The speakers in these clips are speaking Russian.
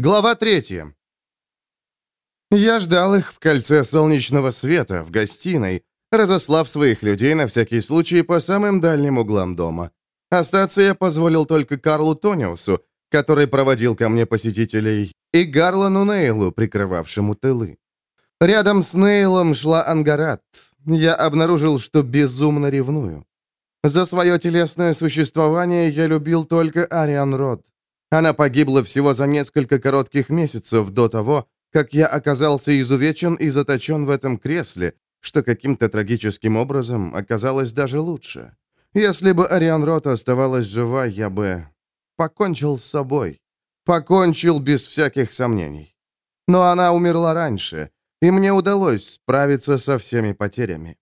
Глава третья. Я ждал их в кольце солнечного света, в гостиной, разослав своих людей на всякий случай по самым дальним углам дома. Остаться я позволил только Карлу Тониусу, который проводил ко мне посетителей, и Гарлану Нейлу, прикрывавшему тылы. Рядом с Нейлом шла Ангарат. Я обнаружил, что безумно ревную. За свое телесное существование я любил только Ариан Род. Она погибла всего за несколько коротких месяцев до того, как я оказался изувечен и заточен в этом кресле, что каким-то трагическим образом оказалось даже лучше. Если бы Ариан Рот оставалась жива, я бы покончил с собой. Покончил без всяких сомнений. Но она умерла раньше, и мне удалось справиться со всеми потерями.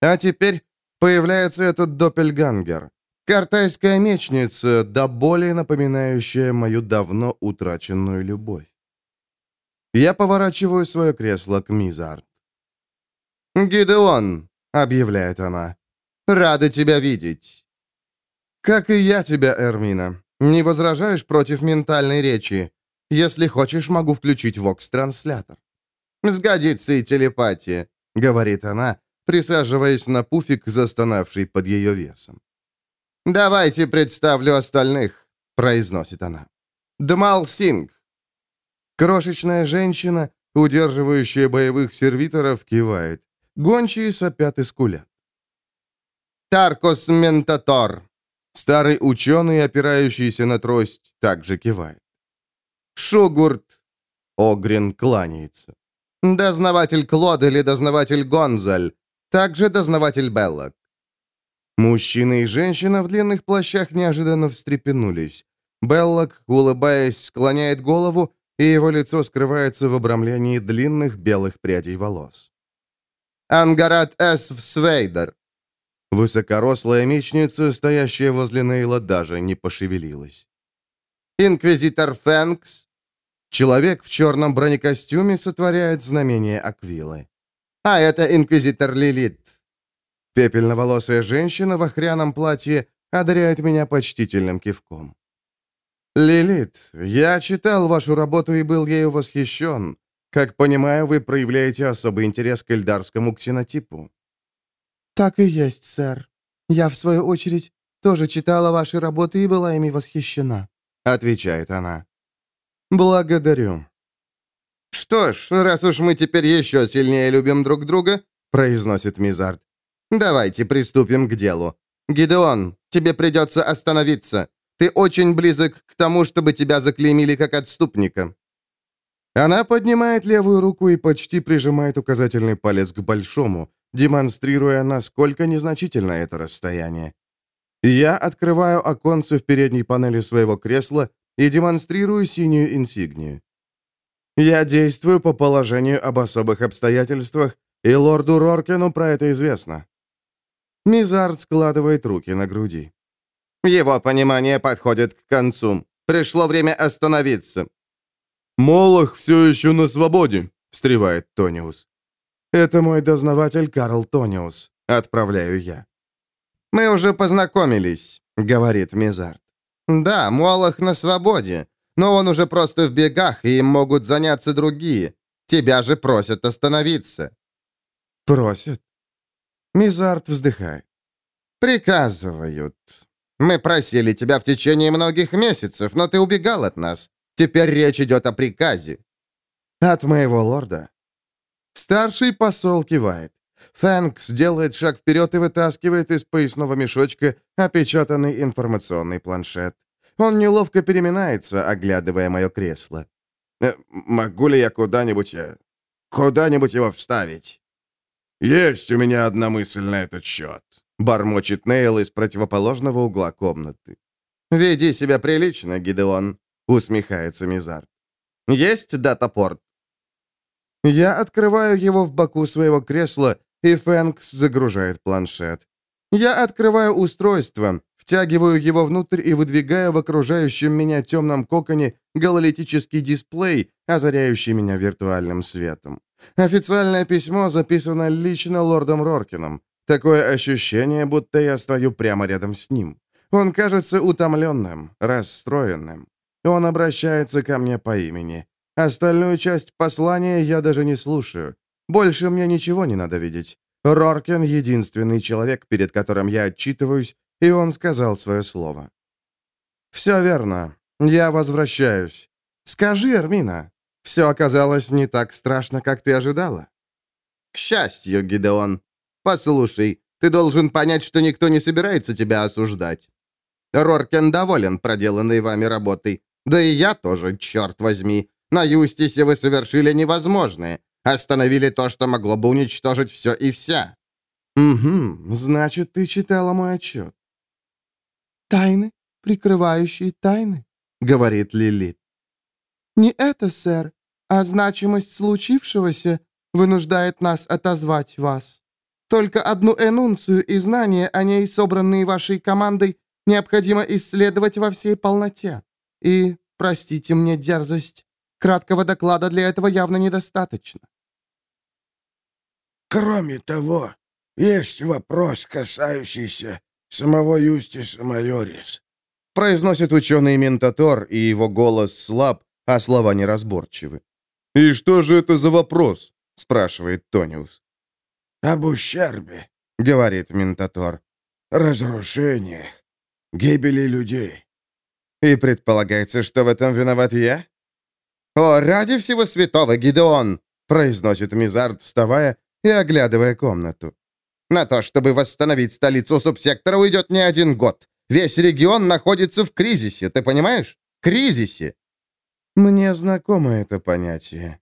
А теперь появляется этот доппельгангер. Картайская мечница, да более напоминающая мою давно утраченную любовь. Я поворачиваю свое кресло к Мизард. «Гидеон», — объявляет она, — «рада тебя видеть». «Как и я тебя, Эрмина. Не возражаешь против ментальной речи? Если хочешь, могу включить вокс-транслятор». «Сгодится и телепатия», — говорит она, присаживаясь на пуфик, застонавший под ее весом. «Давайте представлю остальных», — произносит она. «Дмал Синг». Крошечная женщина, удерживающая боевых сервиторов, кивает. Гончие сопят и скулят. «Таркос Ментатор». Старый ученый, опирающийся на трость, также кивает. «Шугурт». Огрин кланяется. «Дознаватель Клод или дознаватель Гонзаль. Также дознаватель Беллок. Мужчина и женщина в длинных плащах неожиданно встрепенулись. Беллок, улыбаясь, склоняет голову, и его лицо скрывается в обрамлении длинных белых прядей волос. «Ангарат С. Свейдер!» Высокорослая мечница, стоящая возле Нейла, даже не пошевелилась. «Инквизитор Фэнкс!» Человек в черном бронекостюме сотворяет знамение Аквилы. «А это инквизитор Лилит!» Пепельноволосая женщина в охряном платье одаряет меня почтительным кивком. «Лилит, я читал вашу работу и был ею восхищен. Как понимаю, вы проявляете особый интерес к эльдарскому ксенотипу». «Так и есть, сэр. Я, в свою очередь, тоже читала ваши работы и была ими восхищена», — отвечает она. «Благодарю». «Что ж, раз уж мы теперь еще сильнее любим друг друга», — произносит Мизард, Давайте приступим к делу. Гидеон, тебе придется остановиться. Ты очень близок к тому, чтобы тебя заклеймили как отступника». Она поднимает левую руку и почти прижимает указательный палец к большому, демонстрируя, насколько незначительно это расстояние. Я открываю оконце в передней панели своего кресла и демонстрирую синюю инсигнию. Я действую по положению об особых обстоятельствах, и лорду Роркену про это известно. Мизард складывает руки на груди. «Его понимание подходит к концу. Пришло время остановиться». «Молох все еще на свободе», — встревает Тониус. «Это мой дознаватель Карл Тониус», — отправляю я. «Мы уже познакомились», — говорит Мизард. «Да, Молох на свободе, но он уже просто в бегах, и им могут заняться другие. Тебя же просят остановиться». «Просят? Мизард вздыхает. «Приказывают. Мы просили тебя в течение многих месяцев, но ты убегал от нас. Теперь речь идет о приказе». «От моего лорда». Старший посол кивает. Фэнкс делает шаг вперед и вытаскивает из поясного мешочка опечатанный информационный планшет. Он неловко переминается, оглядывая мое кресло. «Э, «Могу ли я куда-нибудь... Э, куда-нибудь его вставить?» «Есть у меня одна мысль на этот счет», — бормочет Нейл из противоположного угла комнаты. «Веди себя прилично, Гидеон», — усмехается Мизард. «Есть датапорт?» Я открываю его в боку своего кресла, и Фэнкс загружает планшет. Я открываю устройство, втягиваю его внутрь и выдвигаю в окружающем меня темном коконе гололитический дисплей, озаряющий меня виртуальным светом. Официальное письмо записано лично лордом Роркином. Такое ощущение, будто я стою прямо рядом с ним. Он кажется утомленным, расстроенным. Он обращается ко мне по имени. Остальную часть послания я даже не слушаю. Больше мне ничего не надо видеть. Роркен — единственный человек, перед которым я отчитываюсь, и он сказал свое слово. «Все верно. Я возвращаюсь. Скажи, Эрмина, все оказалось не так страшно, как ты ожидала?» «К счастью, Гидеон. Послушай, ты должен понять, что никто не собирается тебя осуждать. Роркен доволен проделанной вами работой. Да и я тоже, черт возьми. На Юстисе вы совершили невозможное. Остановили то, что могло бы уничтожить все и вся». «Угу, значит, ты читала мой отчет». «Тайны, прикрывающие тайны», — говорит Лилит. «Не это, сэр, а значимость случившегося вынуждает нас отозвать вас. Только одну энунцию и знания о ней, собранные вашей командой, необходимо исследовать во всей полноте. И, простите мне дерзость, краткого доклада для этого явно недостаточно. Кроме того, есть вопрос, касающийся самого Юстиса Майорис. Произносит ученый Ментатор, и его голос слаб, а слова неразборчивы. «И что же это за вопрос?» — спрашивает Тониус. «Об ущербе», — говорит Ментатор. «Разрушениях, гибели людей». «И предполагается, что в этом виноват я?» «О, ради всего святого, Гидеон!» — произносит Мизард, вставая и оглядывая комнату. «На то, чтобы восстановить столицу субсектора, уйдет не один год. Весь регион находится в кризисе, ты понимаешь? Кризисе!» Мне знакомо это понятие.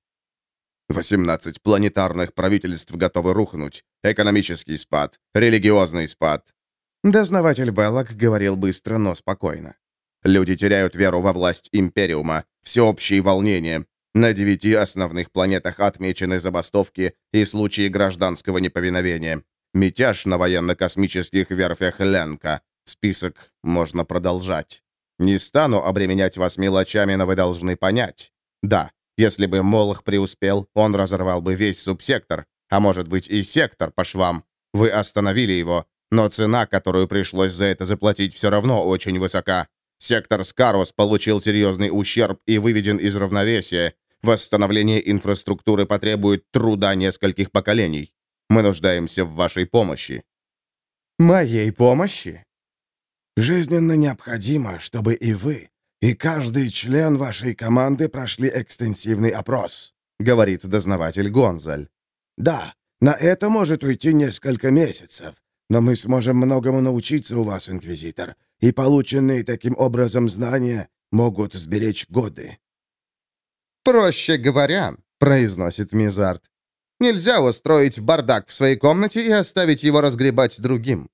18 планетарных правительств готовы рухнуть. Экономический спад, религиозный спад. Дознаватель Беллок говорил быстро, но спокойно. Люди теряют веру во власть Империума, всеобщие волнения. На девяти основных планетах отмечены забастовки и случаи гражданского неповиновения. Мятеж на военно-космических верфях Ленка. Список можно продолжать. Не стану обременять вас мелочами, но вы должны понять. Да, если бы Молох преуспел, он разорвал бы весь субсектор, а может быть и сектор по швам. Вы остановили его, но цена, которую пришлось за это заплатить, все равно очень высока. Сектор Скарос получил серьезный ущерб и выведен из равновесия. Восстановление инфраструктуры потребует труда нескольких поколений. Мы нуждаемся в вашей помощи». «Моей помощи?» «Жизненно необходимо, чтобы и вы, и каждый член вашей команды прошли экстенсивный опрос», — говорит дознаватель Гонзаль. «Да, на это может уйти несколько месяцев, но мы сможем многому научиться у вас, Инквизитор, и полученные таким образом знания могут сберечь годы». «Проще говоря», — произносит Мизард, «нельзя устроить бардак в своей комнате и оставить его разгребать другим».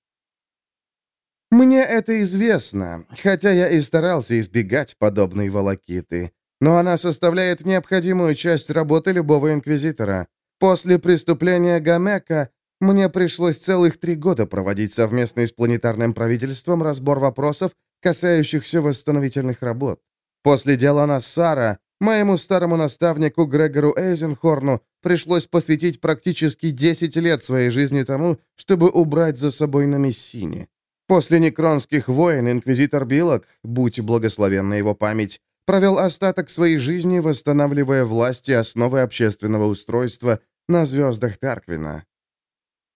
Мне это известно, хотя я и старался избегать подобной волокиты. Но она составляет необходимую часть работы любого инквизитора. После преступления Гамека мне пришлось целых три года проводить совместный с планетарным правительством разбор вопросов, касающихся восстановительных работ. После дела Нассара, моему старому наставнику Грегору Эйзенхорну пришлось посвятить практически 10 лет своей жизни тому, чтобы убрать за собой на Мессине. После некронских войн инквизитор Билок, будь благословенна его память, провел остаток своей жизни, восстанавливая власть и основы общественного устройства на звездах Тарквина.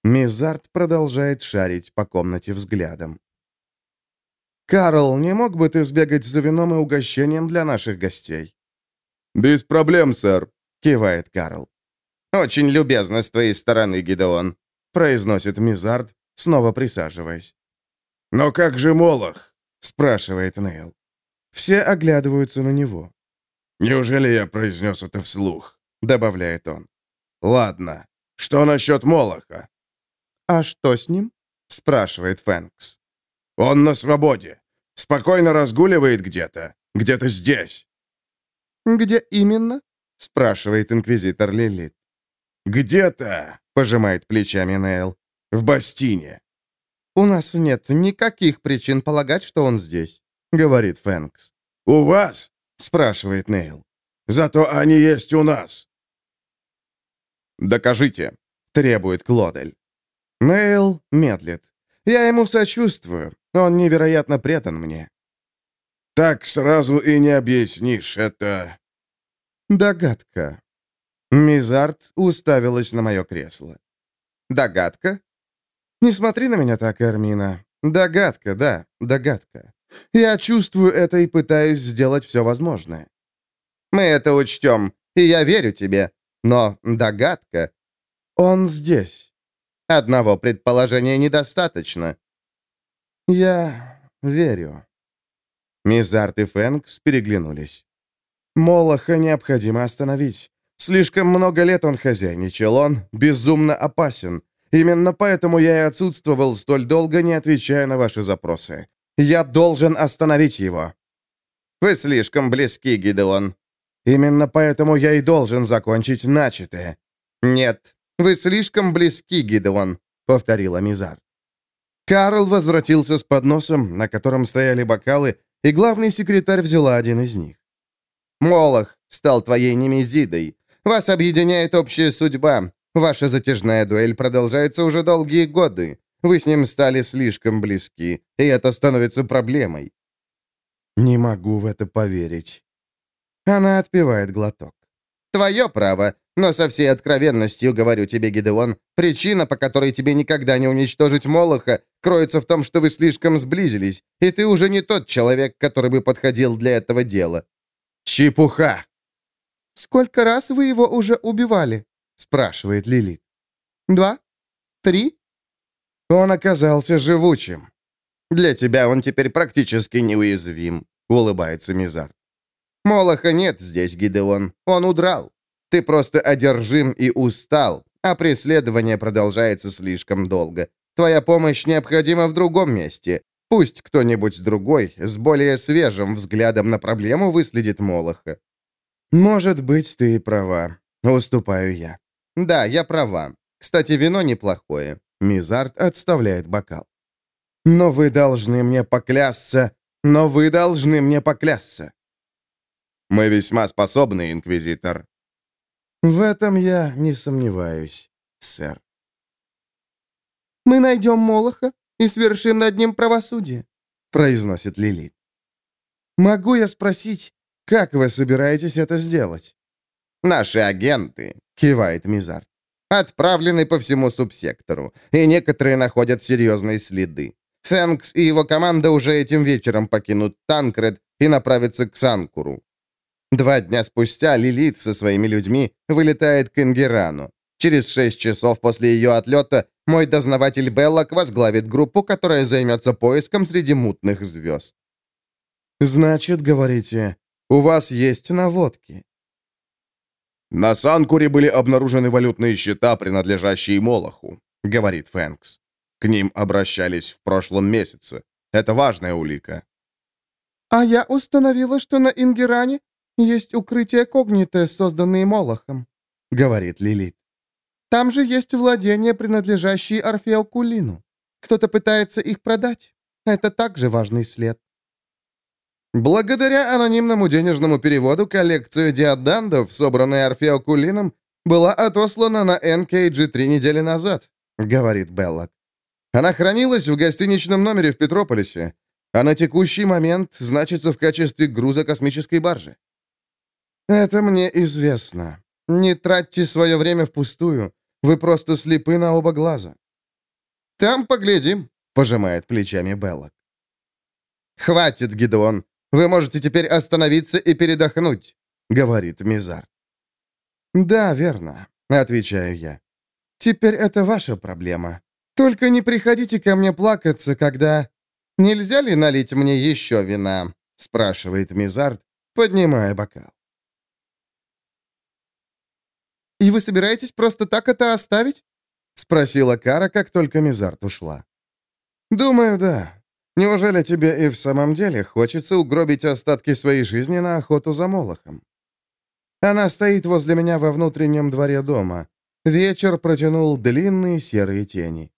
Мизард продолжает шарить по комнате взглядом. «Карл, не мог бы ты сбегать за вином и угощением для наших гостей?» «Без проблем, сэр», — кивает Карл. «Очень любезно с твоей стороны, Гидеон», — произносит Мизард, снова присаживаясь. «Но как же Молох?» — спрашивает Нейл. Все оглядываются на него. «Неужели я произнес это вслух?» — добавляет он. «Ладно. Что насчет Молоха?» «А что с ним?» — спрашивает Фэнкс. «Он на свободе. Спокойно разгуливает где-то. Где-то здесь». «Где именно?» — спрашивает инквизитор Лилит. «Где-то», — пожимает плечами Нейл, — «в Бастине». «У нас нет никаких причин полагать, что он здесь», — говорит Фэнкс. «У вас?» — спрашивает Нейл. «Зато они есть у нас». «Докажите», — требует Клодель. Нейл медлит. Я ему сочувствую. Он невероятно предан мне. Так сразу и не объяснишь, это...» «Догадка». Мизард уставилась на мое кресло. «Догадка?» «Не смотри на меня так, Эрмина. Догадка, да, догадка. Я чувствую это и пытаюсь сделать все возможное. Мы это учтем, и я верю тебе. Но догадка... Он здесь. Одного предположения недостаточно. Я верю. Мизарт и Фэнкс переглянулись. Молоха необходимо остановить. Слишком много лет он хозяйничал, он безумно опасен. Именно поэтому я и отсутствовал столь долго, не отвечая на ваши запросы. Я должен остановить его». «Вы слишком близки, Гидеон». «Именно поэтому я и должен закончить начатое». «Нет, вы слишком близки, Гидеон», — повторила Мизар. Карл возвратился с подносом, на котором стояли бокалы, и главный секретарь взяла один из них. «Молох стал твоей немезидой. Вас объединяет общая судьба. Ваша затяжная дуэль продолжается уже долгие годы. Вы с ним стали слишком близки, и это становится проблемой». «Не могу в это поверить». Она отпивает глоток. «Твое право, но со всей откровенностью говорю тебе, Гидеон, причина, по которой тебе никогда не уничтожить Молоха, кроется в том, что вы слишком сблизились, и ты уже не тот человек, который бы подходил для этого дела». «Чепуха!» «Сколько раз вы его уже убивали?» — спрашивает Лилит. «Два? Три?» Он оказался живучим. «Для тебя он теперь практически неуязвим», — улыбается Мизар. «Молоха нет здесь, Гидеон. Он удрал. Ты просто одержим и устал, а преследование продолжается слишком долго. Твоя помощь необходима в другом месте. Пусть кто-нибудь другой с более свежим взглядом на проблему выследит Молоха». «Может быть, ты и права. Уступаю я». «Да, я права. Кстати, вино неплохое. Мизард отставляет бокал. «Но вы должны мне поклясться! Но вы должны мне поклясться!» «Мы весьма способны, Инквизитор». «В этом я не сомневаюсь, сэр». «Мы найдем Молоха и свершим над ним правосудие», — произносит Лилит. «Могу я спросить, как вы собираетесь это сделать?» «Наши агенты», — кивает Мизард отправлены по всему субсектору, и некоторые находят серьезные следы. Фэнкс и его команда уже этим вечером покинут Танкред и направятся к Санкуру. Два дня спустя Лилит со своими людьми вылетает к Ингерану. Через шесть часов после ее отлета мой дознаватель Беллок возглавит группу, которая займется поиском среди мутных звезд. «Значит, говорите, у вас есть наводки?» «На Санкуре были обнаружены валютные счета, принадлежащие Молоху», — говорит Фэнкс. «К ним обращались в прошлом месяце. Это важная улика». «А я установила, что на Ингеране есть укрытия когниты, созданные Молохом», — говорит Лилит. «Там же есть владения, принадлежащие Орфео. Кто-то пытается их продать. Это также важный след». Благодаря анонимному денежному переводу коллекция диадандов, собранная Орфеокулином, была отослана на НКГ три недели назад, говорит Беллок. Она хранилась в гостиничном номере в Петрополисе, а на текущий момент значится в качестве груза космической баржи. Это мне известно. Не тратьте свое время впустую. Вы просто слепы на оба глаза. Там поглядим, пожимает плечами Беллок. Хватит, Гидеон. Вы можете теперь остановиться и передохнуть», — говорит Мизар. «Да, верно», — отвечаю я. «Теперь это ваша проблема. Только не приходите ко мне плакаться, когда...» «Нельзя ли налить мне еще вина?» — спрашивает Мизард, поднимая бокал. «И вы собираетесь просто так это оставить?» — спросила Кара, как только Мизард ушла. «Думаю, да. Неужели тебе и в самом деле хочется угробить остатки своей жизни на охоту за Молохом? Она стоит возле меня во внутреннем дворе дома. Вечер протянул длинные серые тени.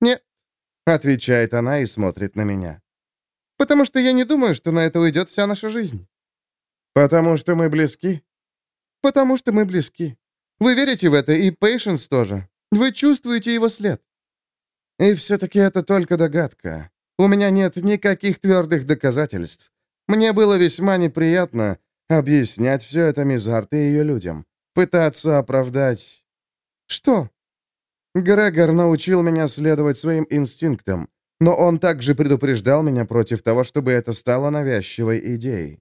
«Нет», — отвечает она и смотрит на меня. «Потому что я не думаю, что на это уйдет вся наша жизнь». «Потому что мы близки?» «Потому что мы близки. Вы верите в это, и Пейшенс тоже. Вы чувствуете его след». «И все-таки это только догадка. У меня нет никаких твердых доказательств. Мне было весьма неприятно объяснять все это Мизарт и ее людям, пытаться оправдать... Что? Грегор научил меня следовать своим инстинктам, но он также предупреждал меня против того, чтобы это стало навязчивой идеей.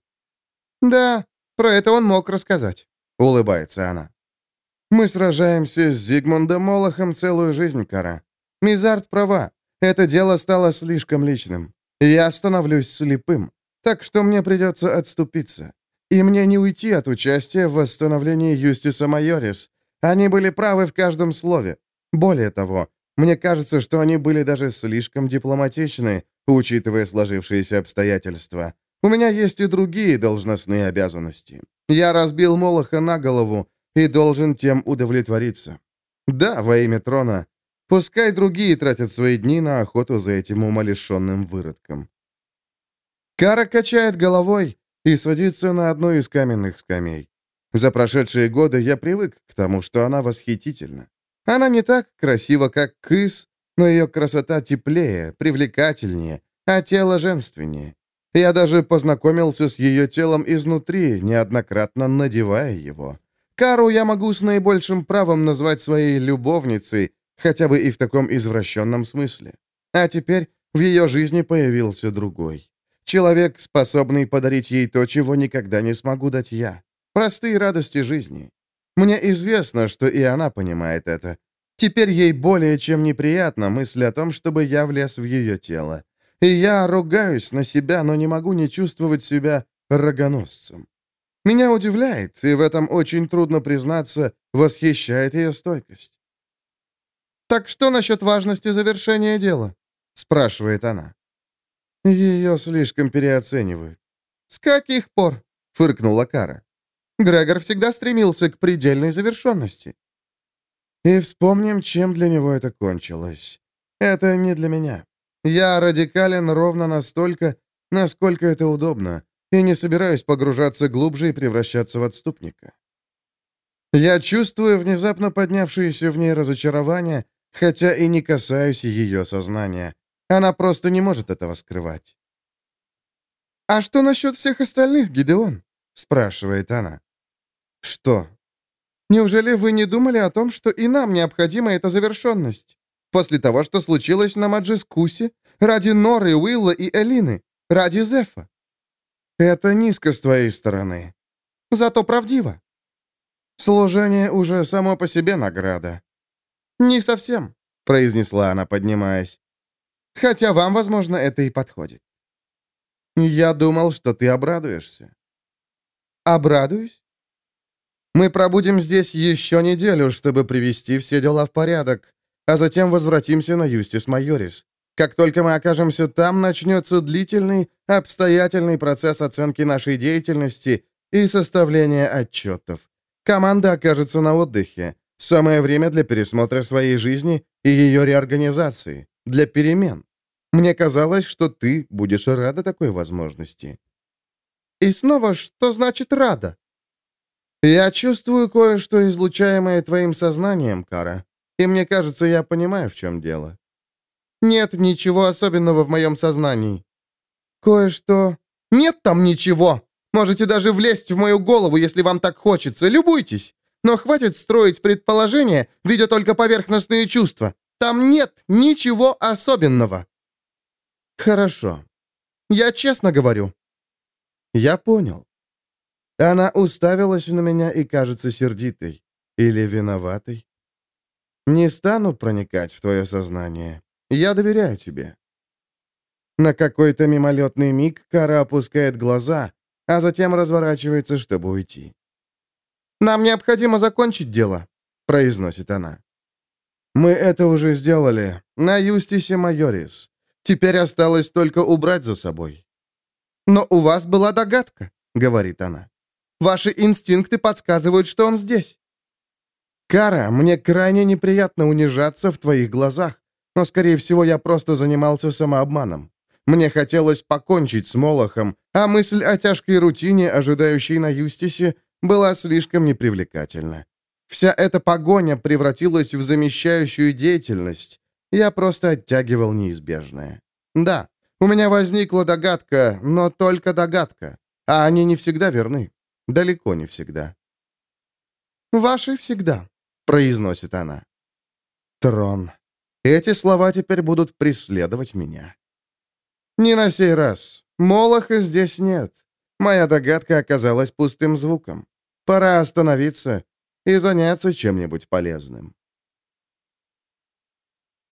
«Да, про это он мог рассказать», — улыбается она. «Мы сражаемся с Зигмундом Молохом целую жизнь, Кара. Мизард права. Это дело стало слишком личным. Я становлюсь слепым, так что мне придется отступиться. И мне не уйти от участия в восстановлении Юстиса Майорис. Они были правы в каждом слове. Более того, мне кажется, что они были даже слишком дипломатичны, учитывая сложившиеся обстоятельства. У меня есть и другие должностные обязанности. Я разбил Молоха на голову и должен тем удовлетвориться. Да, во имя трона. Пускай другие тратят свои дни на охоту за этим умалишенным выродком. Кара качает головой и садится на одну из каменных скамей. За прошедшие годы я привык к тому, что она восхитительна. Она не так красива, как Кыс, но ее красота теплее, привлекательнее, а тело женственнее. Я даже познакомился с ее телом изнутри, неоднократно надевая его. Кару я могу с наибольшим правом назвать своей любовницей, хотя бы и в таком извращенном смысле. А теперь в ее жизни появился другой. Человек, способный подарить ей то, чего никогда не смогу дать я. Простые радости жизни. Мне известно, что и она понимает это. Теперь ей более чем неприятна мысль о том, чтобы я влез в ее тело. И я ругаюсь на себя, но не могу не чувствовать себя рогоносцем. Меня удивляет, и в этом очень трудно признаться, восхищает ее стойкость. «Так что насчет важности завершения дела?» — спрашивает она. Ее слишком переоценивают. «С каких пор?» — фыркнула Кара. Грегор всегда стремился к предельной завершенности. И вспомним, чем для него это кончилось. Это не для меня. Я радикален ровно настолько, насколько это удобно, и не собираюсь погружаться глубже и превращаться в отступника. Я чувствую внезапно поднявшееся в ней разочарование, хотя и не касаюсь ее сознания. Она просто не может этого скрывать. «А что насчет всех остальных, Гидеон?» — спрашивает она. «Что?» «Неужели вы не думали о том, что и нам необходима эта завершенность? После того, что случилось на Маджискусе, ради Норы, Уилла и Элины, ради Зефа?» «Это низко с твоей стороны. Зато правдиво. Служение уже само по себе награда». «Не совсем», — произнесла она, поднимаясь. «Хотя вам, возможно, это и подходит». «Я думал, что ты обрадуешься». «Обрадуюсь? Мы пробудем здесь еще неделю, чтобы привести все дела в порядок, а затем возвратимся на Юстис Майорис. Как только мы окажемся там, начнется длительный, обстоятельный процесс оценки нашей деятельности и составления отчетов. Команда окажется на отдыхе. Самое время для пересмотра своей жизни и ее реорганизации, для перемен. Мне казалось, что ты будешь рада такой возможности. И снова, что значит рада? «Я чувствую кое-что, излучаемое твоим сознанием, Кара, и мне кажется, я понимаю, в чем дело. Нет ничего особенного в моем сознании. Кое-что... Нет там ничего! Можете даже влезть в мою голову, если вам так хочется, любуйтесь. Но хватит строить предположения, видя только поверхностные чувства. Там нет ничего особенного. Хорошо. Я честно говорю. Я понял. Она уставилась на меня и кажется сердитой. Или виноватой. Не стану проникать в твое сознание. Я доверяю тебе. На какой-то мимолетный миг Кара опускает глаза, а затем разворачивается, чтобы уйти. «Нам необходимо закончить дело», — произносит она. «Мы это уже сделали. На Юстисе Майорис. Теперь осталось только убрать за собой». «Но у вас была догадка», — говорит она. Ваши инстинкты подсказывают, что он здесь». «Кара, мне крайне неприятно унижаться в твоих глазах, но, скорее всего, я просто занимался самообманом. Мне хотелось покончить с Молохом, а мысль о тяжкой рутине, ожидающей на Юстисе, была слишком непривлекательна. Вся эта погоня превратилась в замещающую деятельность. Я просто оттягивал неизбежное. Да, У меня возникла догадка, но только догадка. А они не всегда верны. Далеко не всегда. «Ваши всегда», — произносит она. Трон. Эти слова теперь будут преследовать меня. Не на сей раз. Молоха здесь нет. Моя догадка оказалась пустым звуком. Пора остановиться и заняться чем-нибудь полезным.